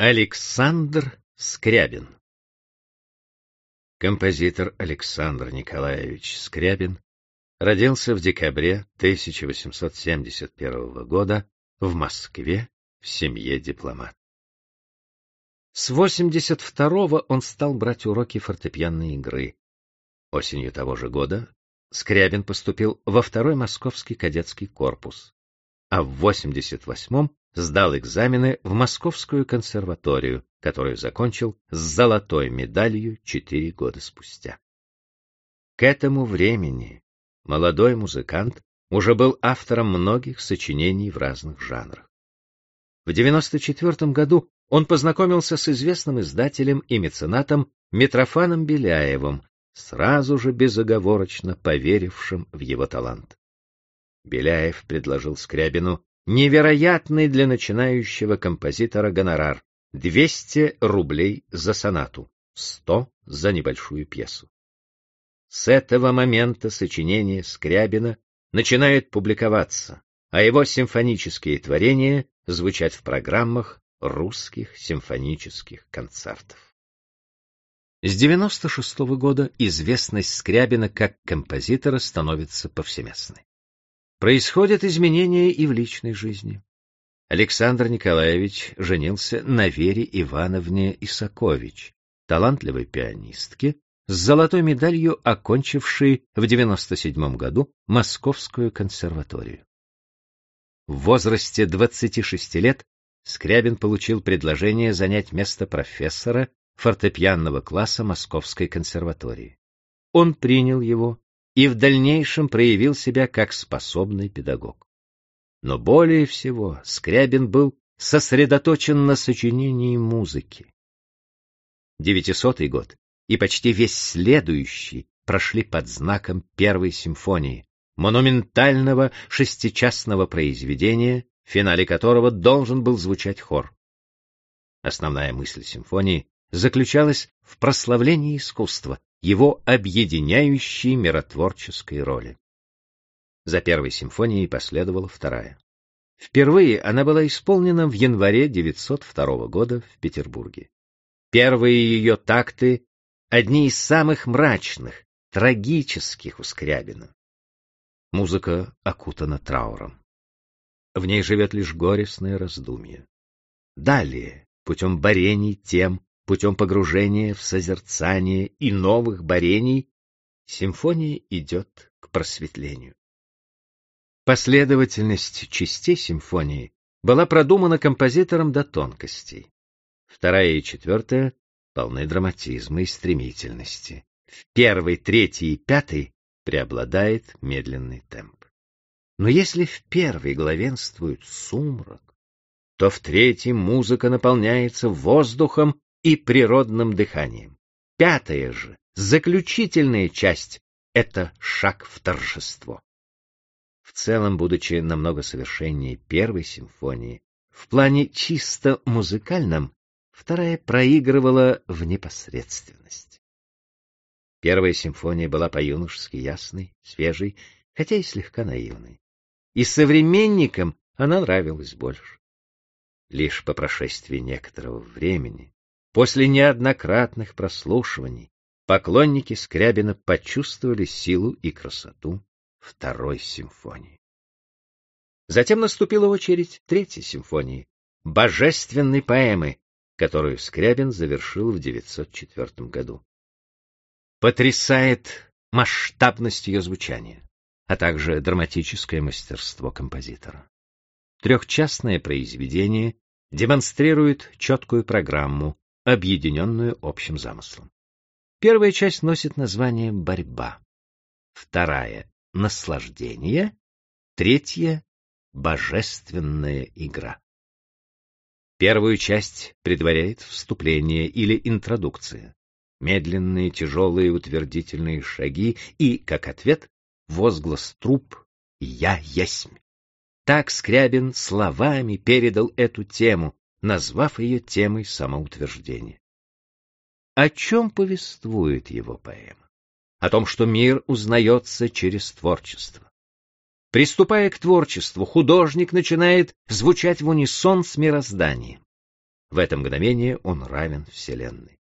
Александр Скрябин Композитор Александр Николаевич Скрябин родился в декабре 1871 года в Москве в семье дипломат. С 82-го он стал брать уроки фортепианной игры. Осенью того же года Скрябин поступил во второй московский кадетский корпус, а в 88-м сдал экзамены в Московскую консерваторию, которую закончил с золотой медалью четыре года спустя. К этому времени молодой музыкант уже был автором многих сочинений в разных жанрах. В 94 году он познакомился с известным издателем и меценатом Митрофаном Беляевым, сразу же безоговорочно поверившим в его талант. Беляев предложил Скрябину невероятный для начинающего композитора гонорар — 200 рублей за сонату, 100 за небольшую пьесу. С этого момента сочинения Скрябина начинают публиковаться, а его симфонические творения звучать в программах русских симфонических концертов. С 96 -го года известность Скрябина как композитора становится повсеместной. Происходят изменения и в личной жизни. Александр Николаевич женился на Вере Ивановне Исакович, талантливой пианистке, с золотой медалью окончившей в 97 году Московскую консерваторию. В возрасте 26 лет Скрябин получил предложение занять место профессора фортепианного класса Московской консерватории. Он принял его и в дальнейшем проявил себя как способный педагог. Но более всего Скрябин был сосредоточен на сочинении музыки. Девятисотый год и почти весь следующий прошли под знаком Первой симфонии, монументального шестичастного произведения, в финале которого должен был звучать хор. Основная мысль симфонии заключалась в прославлении искусства, его объединяющей миротворческой роли. За первой симфонией последовала вторая. Впервые она была исполнена в январе 902 года в Петербурге. Первые ее такты — одни из самых мрачных, трагических у Скрябина. Музыка окутана трауром. В ней живет лишь горестное раздумье. Далее, путем борений тем, путем погружения в созерцание и новых борений, симфония идет к просветлению. Последовательность частей симфонии была продумана композитором до тонкостей. Вторая и четвертая полны драматизма и стремительности. В первой, третьей и пятой преобладает медленный темп. Но если в первой главенствует сумрак, то в третьей музыка наполняется воздухом и природным дыханием. Пятая же, заключительная часть — это шаг в торжество. В целом, будучи намного совершеннее первой симфонии, в плане чисто музыкальном вторая проигрывала в непосредственность. Первая симфония была по-юношески ясной, свежей, хотя и слегка наивной. И современникам она нравилась больше. Лишь по прошествии некоторого времени После неоднократных прослушиваний поклонники Скрябина почувствовали силу и красоту второй симфонии. Затем наступила очередь третьей симфонии, божественной поэмы, которую Скрябин завершил в 904 году. Потрясает масштабность ее звучания, а также драматическое мастерство композитора. Трехчастное произведение демонстрирует четкую программу, объединенную общим замыслом. Первая часть носит название «Борьба», вторая — «Наслаждение», третья — «Божественная игра». Первую часть предваряет вступление или интродукция, медленные, тяжелые утвердительные шаги и, как ответ, возглас труп «Я есмь». Так Скрябин словами передал эту тему, назвав ее темой самоутверждения. О чем повествует его поэма? О том, что мир узнается через творчество. Приступая к творчеству, художник начинает звучать в унисон с мирозданием. в это мгновение он равен Вселенной.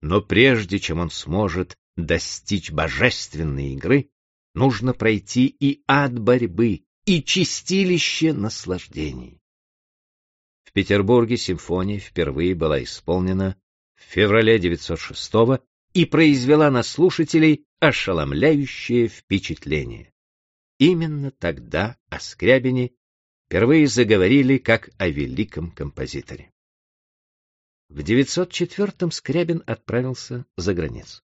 Но прежде чем он сможет достичь божественной игры, нужно пройти и ад борьбы, и чистилище наслаждений. Петербурге симфония впервые была исполнена в феврале 906 и произвела на слушателей ошеломляющее впечатление. Именно тогда о Скрябине впервые заговорили как о великом композиторе. В 904-м Скрябин отправился за границу.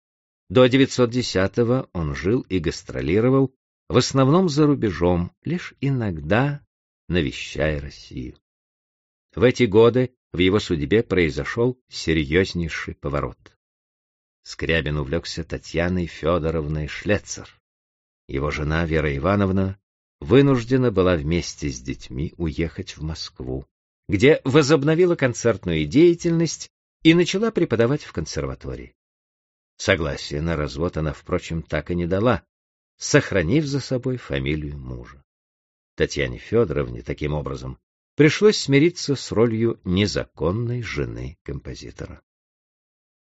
До 910-го он жил и гастролировал, в основном за рубежом, лишь иногда навещая Россию. В эти годы в его судьбе произошел серьезнейший поворот. Скрябин увлекся Татьяной Федоровной Шлецер. Его жена Вера Ивановна вынуждена была вместе с детьми уехать в Москву, где возобновила концертную деятельность и начала преподавать в консерватории. Согласие на развод она, впрочем, так и не дала, сохранив за собой фамилию мужа. Татьяне Федоровне, таким образом, пришлось смириться с ролью незаконной жены композитора.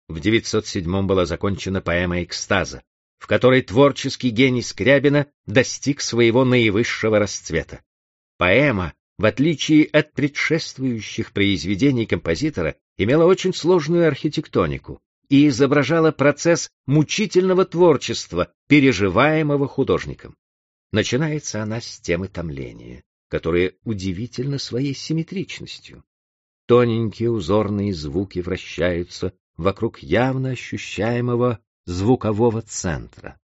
В 907 была закончена поэма «Экстаза», в которой творческий гений Скрябина достиг своего наивысшего расцвета. Поэма, в отличие от предшествующих произведений композитора, имела очень сложную архитектонику и изображала процесс мучительного творчества, переживаемого художником. Начинается она с темы томления, которая удивительна своей симметричностью. Тоненькие узорные звуки вращаются вокруг явно ощущаемого звукового центра.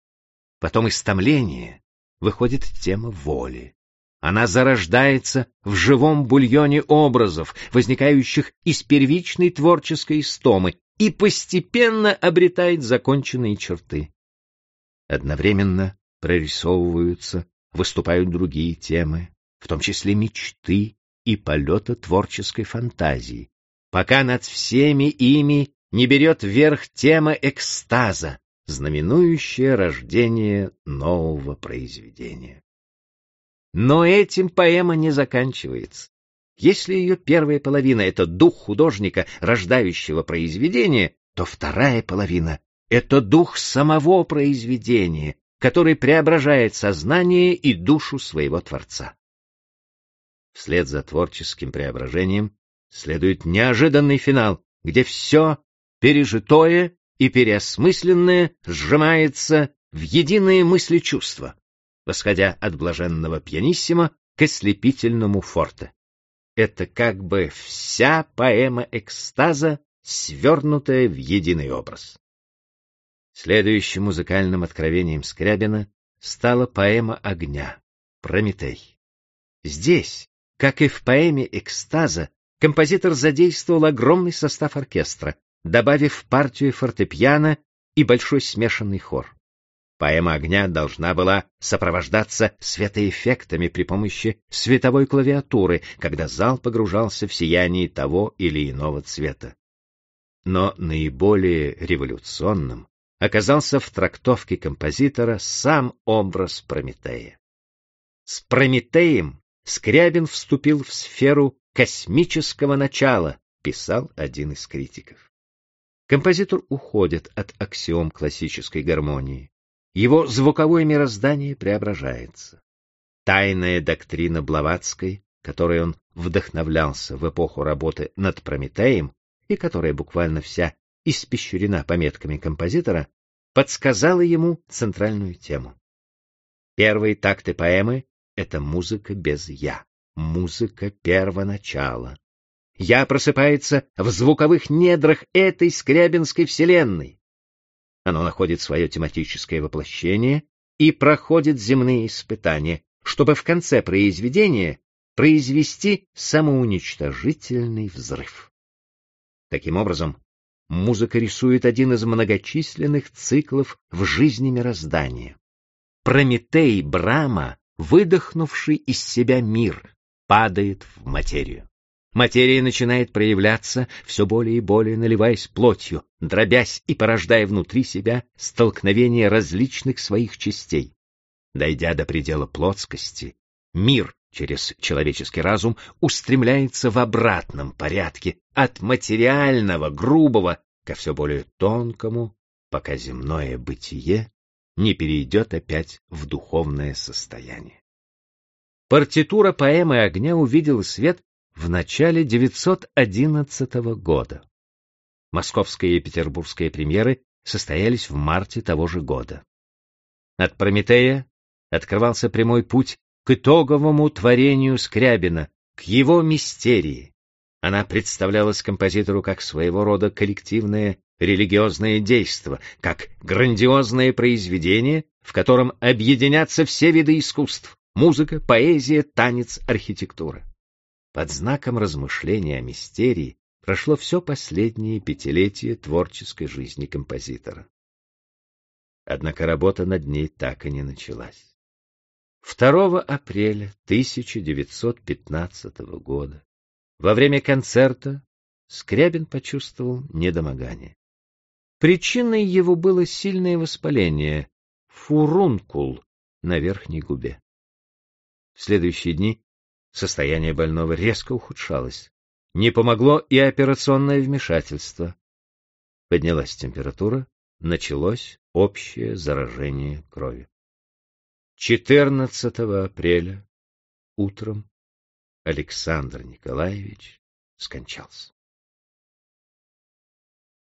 Потом из томления выходит тема воли. Она зарождается в живом бульоне образов, возникающих из первичной творческой истомы, и постепенно обретает законченные черты. Одновременно прорисовываются, выступают другие темы, в том числе мечты и полета творческой фантазии, пока над всеми ими не берет верх тема экстаза, знаменующая рождение нового произведения. Но этим поэма не заканчивается. Если ее первая половина — это дух художника, рождающего произведение, то вторая половина — это дух самого произведения, который преображает сознание и душу своего Творца. Вслед за творческим преображением следует неожиданный финал, где все пережитое и переосмысленное сжимается в единые мысли чувства, восходя от блаженного пьяниссимо к ослепительному форте. Это как бы вся поэма экстаза, свернутая в единый образ. Следующим музыкальным откровением Скрябина стала поэма огня «Прометей». Здесь, как и в поэме «Экстаза», композитор задействовал огромный состав оркестра, добавив партию фортепиано и большой смешанный хор. Поэма огня должна была сопровождаться светоэффектами при помощи световой клавиатуры, когда зал погружался в сияние того или иного цвета. Но наиболее революционным оказался в трактовке композитора сам образ Прометея. С Прометеем Скрябин вступил в сферу космического начала, писал один из критиков. Композитор уходит от аксиом классической гармонии. Его звуковое мироздание преображается. Тайная доктрина Блаватской, которой он вдохновлялся в эпоху работы над Прометеем и которая буквально вся испещрена пометками композитора, подсказала ему центральную тему. Первые такты поэмы — это музыка без «я», музыка первоначала. «Я» просыпается в звуковых недрах этой скрябинской вселенной. Оно находит свое тематическое воплощение и проходит земные испытания, чтобы в конце произведения произвести самоуничтожительный взрыв. Таким образом, музыка рисует один из многочисленных циклов в жизни мироздания. Прометей Брама, выдохнувший из себя мир, падает в материю. Материя начинает проявляться, все более и более наливаясь плотью, дробясь и порождая внутри себя столкновение различных своих частей. Дойдя до предела плотскости, мир через человеческий разум устремляется в обратном порядке от материального, грубого ко все более тонкому, пока земное бытие не перейдет опять в духовное состояние. Партитура поэмы «Огня» увидела свет в начале 911 года. Московская и петербургская премьеры состоялись в марте того же года. От Прометея открывался прямой путь к итоговому творению Скрябина, к его мистерии. Она представлялась композитору как своего рода коллективное религиозное действо, как грандиозное произведение, в котором объединятся все виды искусств — музыка, поэзия, танец, архитектура. Под знаком размышления о мистерии прошло все последнее пятилетие творческой жизни композитора. Однако работа над ней так и не началась. 2 апреля 1915 года во время концерта Скрябин почувствовал недомогание. Причиной его было сильное воспаление, фурункул на верхней губе. В следующие дни состояние больного резко ухудшалось. Не помогло и операционное вмешательство. Поднялась температура, началось общее заражение крови. 14 апреля утром Александр Николаевич скончался.